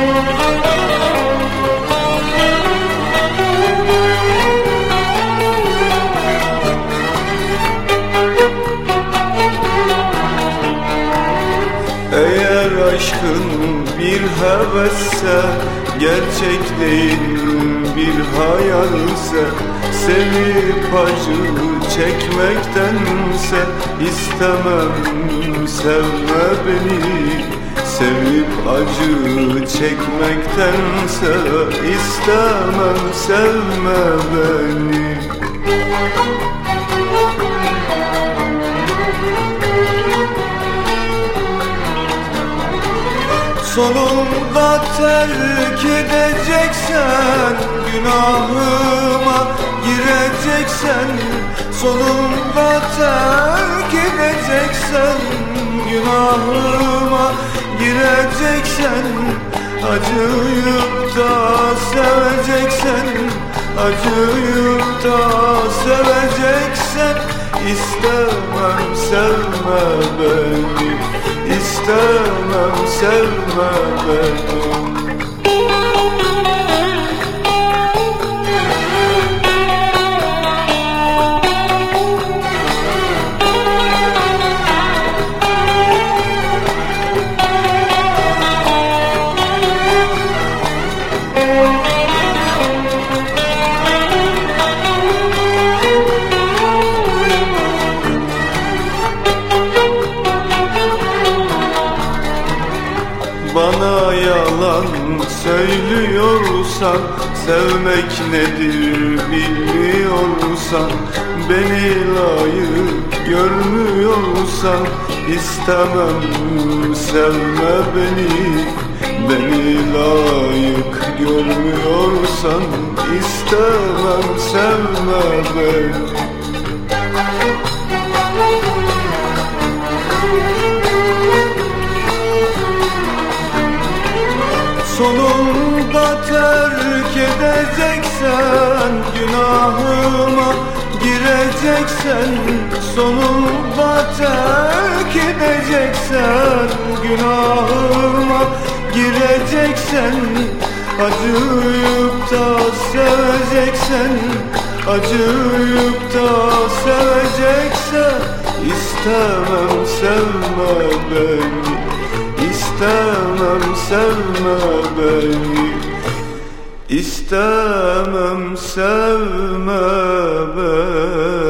Thank you. Aşkın bir hevesse Gerçek değil bir hayalse Sevip acı çekmektense istemem sevme beni Sevip acı çekmektense istemem sevme beni Sonunda terk edeceksen Günahıma gireceksen Sonunda terk edeceksen Günahıma gireceksen Acıyıp da seveceksen Acıyıp da seveceksen İstemem sevme beni. İstemem sevme beni Bana yalan söylüyorsan Sevmek nedir bilmiyorsan Beni layık görmüyorsan istemem sevme beni. Beni layık görmüyorsan istemem sevme beni Sonunda terk edeceksen Günahıma gireceksen Sonunda terk edeceksen Günahıma gireceksen Acıyıp da seveceksen Acıyıp da seveceksen İstemem sevme beni İstemem sevme beni. İstemem sevme beni.